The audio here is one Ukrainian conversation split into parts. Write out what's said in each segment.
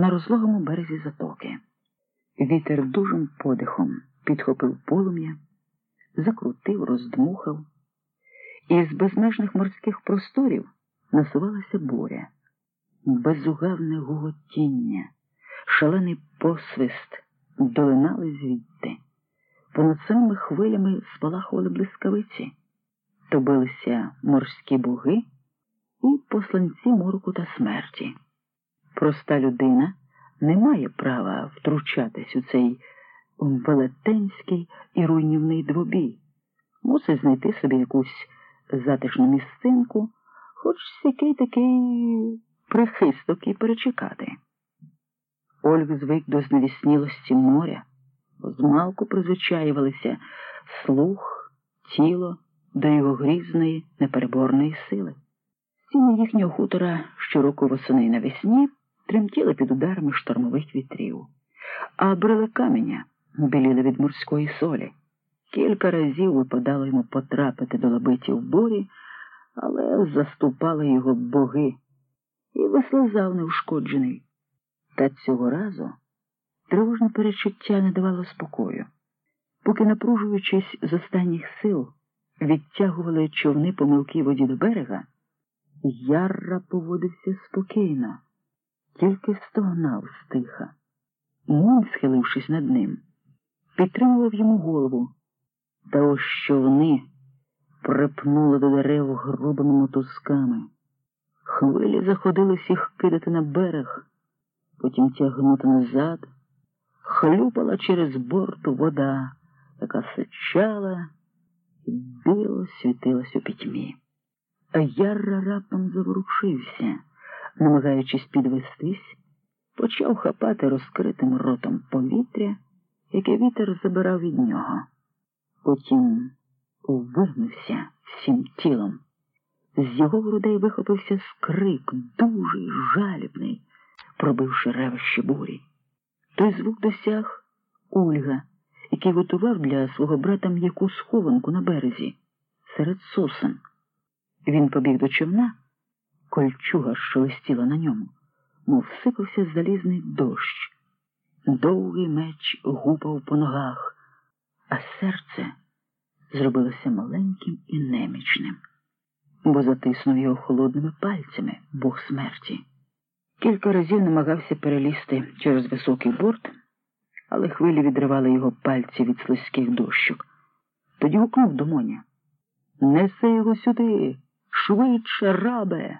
на розлогому березі затоки. Вітер дужим подихом підхопив полум'я, закрутив, роздмухав, і з безмежних морських просторів насувалася буря, безугавне гуготіння, шалений посвист долинали звідти. Понад самими хвилями спалахували блискавиці, то билися морські боги і посланці мороку та смерті. Проста людина не має права втручатись у цей велетенський і руйнівний двобій, мусить знайти собі якусь затишну місцинку, хоч сякий такий прихисток і перечекати. Ольг звик до зневіснілості моря, змалку призвичаювалися слух, тіло до його грізної, непереборної сили. Стіни їхнього хутора щороку восени навесні тремтіли під ударами штормових вітрів, а брили каменя біліли від морської солі. Кілька разів випадало йому потрапити до лабитів бурі, але заступали його боги і вислизав неушкоджений. Та цього разу тривожне перечуття не давало спокою. Поки, напружуючись з останніх сил, відтягували човни по мілкій воді до берега, Ярра поводився спокійно, тільки стогнав стиха. Мун, схилившись над ним, підтримував йому голову, та ось човни припнули до дерев грубими мотузками. Хвилі заходились їх кидати на берег, потім тягнути назад, хлюпала через борт вода, яка сичала і біло світилась у пітьмі. А Ярра раптом заворушився, намагаючись підвестись, почав хапати розкритим ротом повітря, яке вітер забирав від нього. Потім вигнувся всім тілом. З його грудей вихопився скрик, дужий, жалібний, пробивши ревище бурі. Той звук досяг Ульга, який готував для свого брата м'яку схованку на березі серед сосен. Він побіг до човна, кольчуга, що листіла на ньому, мов сипався залізний дощ. Довгий меч гупав по ногах, а серце зробилося маленьким і немічним, бо затиснув його холодними пальцями бог смерті. Кілька разів намагався перелізти через високий борт, але хвилі відривали його пальці від слизьких дощок. Тоді гукнув до Моня. Неси його сюди, швидше, рабе.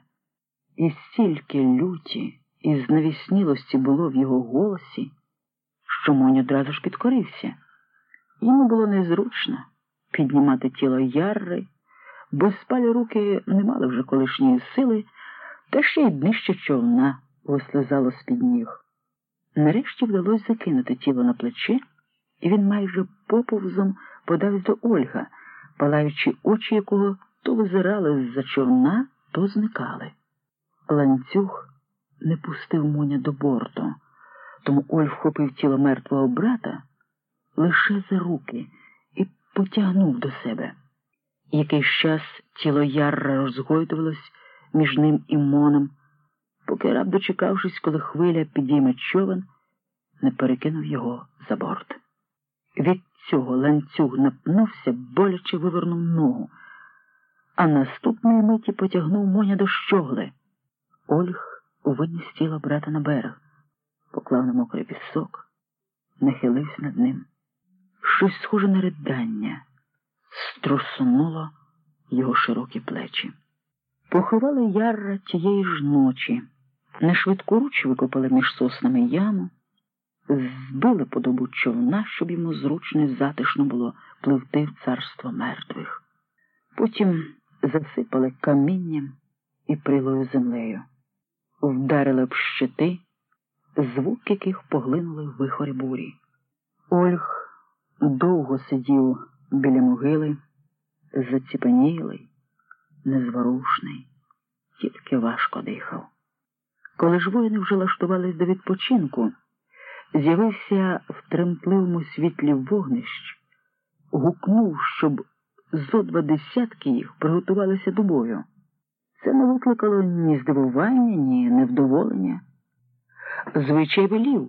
І стільки люті і знавіснілості було в його голосі, що Монь одразу ж підкорився. Йому було незручно піднімати тіло ярри, бо спалі руки не мали вже колишньої сили, та ще й днище човна вислизало з-під ніг. Нарешті вдалося закинути тіло на плече, і він майже поповзом подав до Ольга, палаючи очі якого то визирали з-за човна, то зникали. Ланцюг не пустив Моня до борту, тому Ольг вхопив тіло мертвого брата лише за руки і потягнув до себе. Якийсь час тіло ярра розгойдувалось між ним і Моном, поки раб, дочекавшись, коли хвиля підійме човен, не перекинув його за борт. Від цього ланцюг напнувся, боляче вивернув ногу, а наступної миті потягнув Моня до щогли. Ольг виніс тіло брата на берег, поклав на мокрий пісок, нахилився над ним. Щось схоже на ридання струсунуло його широкі плечі. Поховали ярра тієї ж ночі, не швидкоруч викопали між соснами яму, збили подобу човна, щоб йому зручно і затишно було пливти в царство мертвих. Потім засипали камінням і прилою землею, вдарили б щити, звук яких поглинули в вихорі бурі. Ольг довго сидів біля могили, заціпенілий, незворушний, тільки важко дихав. Коли ж воїни вже лаштувались до відпочинку, з'явився в тремтливому світлі вогнищ, гукнув, щоб зо два десятки їх приготувалися до бою. Це не викликало ні здивування, ні невдоволення. Звичай велів.